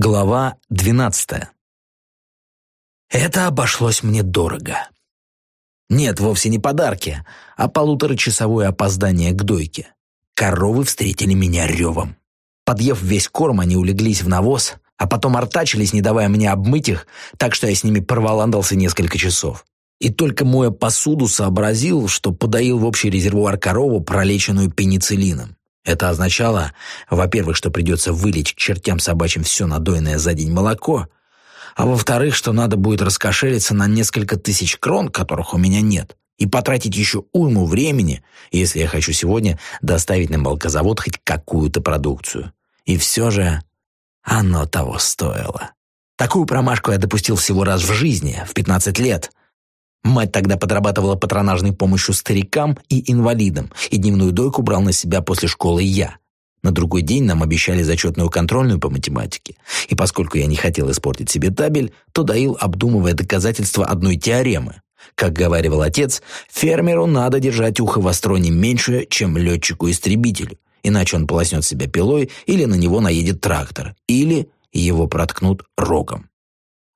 Глава двенадцатая. Это обошлось мне дорого. Нет, вовсе не подарки, а полуторачасовое опоздание к дойке. Коровы встретили меня ревом. Подъев весь корм, они улеглись в навоз, а потом артачились, не давая мне обмыть их, так что я с ними проволандался несколько часов. И только моя посуду сообразил, что подоил в общий резервуар корову, пролеченную пенициллином. Это означало, во-первых, что придется вылить к чертям собачьим все надойное за день молоко, а во-вторых, что надо будет раскошелиться на несколько тысяч крон, которых у меня нет, и потратить еще уйму времени, если я хочу сегодня доставить на молокозавод хоть какую-то продукцию. И все же оно того стоило. Такую промашку я допустил всего раз в жизни, в 15 лет, Мать тогда подрабатывала патронажной помощью старикам и инвалидам, и дневную дойку брал на себя после школы я. На другой день нам обещали зачетную контрольную по математике, и поскольку я не хотел испортить себе табель, то доил, обдумывая доказательства одной теоремы. Как говаривал отец, фермеру надо держать ухо востро не меньше, чем летчику-истребителю, иначе он полоснет себя пилой или на него наедет трактор, или его проткнут рогом.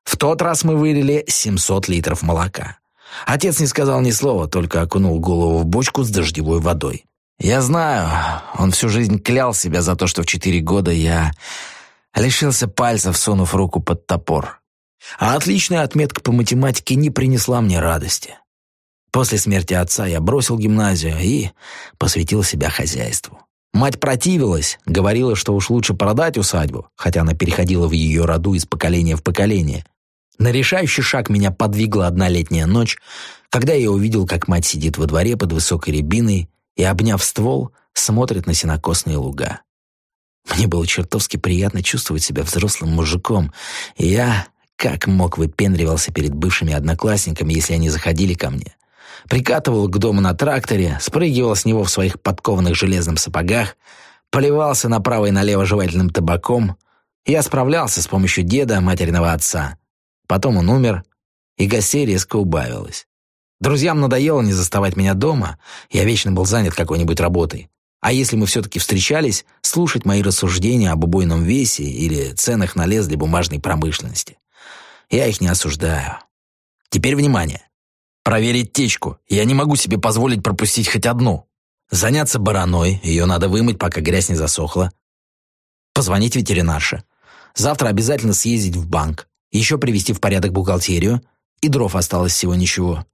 В тот раз мы вылили 700 литров молока. Отец не сказал ни слова, только окунул голову в бочку с дождевой водой. Я знаю, он всю жизнь клял себя за то, что в четыре года я лишился пальцев, сунув руку под топор. А отличная отметка по математике не принесла мне радости. После смерти отца я бросил гимназию и посвятил себя хозяйству. Мать противилась, говорила, что уж лучше продать усадьбу, хотя она переходила в ее роду из поколения в поколение. На решающий шаг меня подвигла одна летняя ночь, когда я увидел, как мать сидит во дворе под высокой рябиной и, обняв ствол, смотрит на сенокосные луга. Мне было чертовски приятно чувствовать себя взрослым мужиком, и я, как мог, выпендривался перед бывшими одноклассниками, если они заходили ко мне. Прикатывал к дому на тракторе, спрыгивал с него в своих подкованных железных сапогах, поливался направо и налево жевательным табаком. Я справлялся с помощью деда, материного отца. Потом он умер, и гостей резко убавилось. Друзьям надоело не заставать меня дома, я вечно был занят какой-нибудь работой. А если мы все-таки встречались, слушать мои рассуждения об убойном весе или ценах на лес для бумажной промышленности. Я их не осуждаю. Теперь внимание. Проверить течку. Я не могу себе позволить пропустить хоть одну. Заняться бараной, ее надо вымыть, пока грязь не засохла. Позвонить ветеринарше. Завтра обязательно съездить в банк еще привести в порядок бухгалтерию, и дров осталось всего ничего.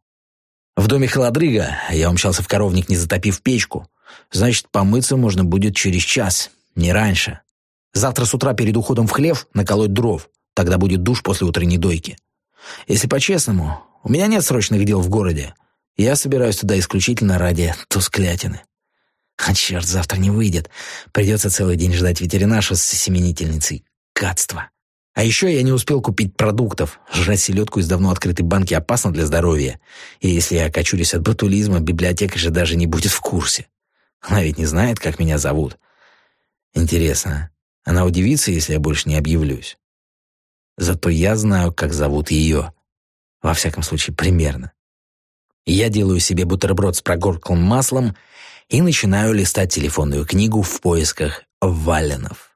В доме холодрыга я умчался в коровник, не затопив печку. Значит, помыться можно будет через час, не раньше. Завтра с утра перед уходом в хлев наколоть дров, тогда будет душ после утренней дойки. Если по-честному, у меня нет срочных дел в городе. Я собираюсь туда исключительно ради тусклятины. А черт, завтра не выйдет. Придется целый день ждать ветеринарша с семенительницей. Гадство. А еще я не успел купить продуктов. Жрать селедку из давно открытой банки опасно для здоровья. И если я окочурюсь от ботулизма, библиотека же даже не будет в курсе. Она ведь не знает, как меня зовут. Интересно, она удивится, если я больше не объявлюсь? Зато я знаю, как зовут ее. Во всяком случае, примерно. Я делаю себе бутерброд с прогорклым маслом и начинаю листать телефонную книгу в поисках Валенов.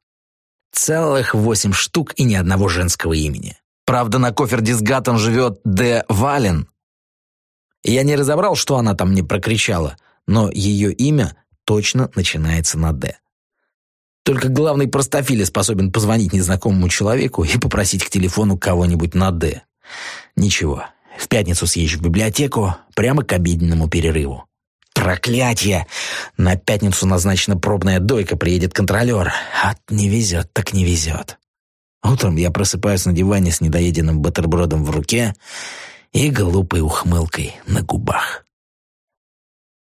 Целых восемь штук и ни одного женского имени. Правда, на кофер-дисгаттон живет Д. Вален. Я не разобрал, что она там мне прокричала, но ее имя точно начинается на «Д». Только главный простофиль способен позвонить незнакомому человеку и попросить к телефону кого-нибудь на «Д». Ничего, в пятницу съезжу в библиотеку прямо к обеденному перерыву. Проклятье! На пятницу назначена пробная дойка, приедет контролер. А не везет, так не везет. Утром я просыпаюсь на диване с недоеденным бутербродом в руке и глупой ухмылкой на губах.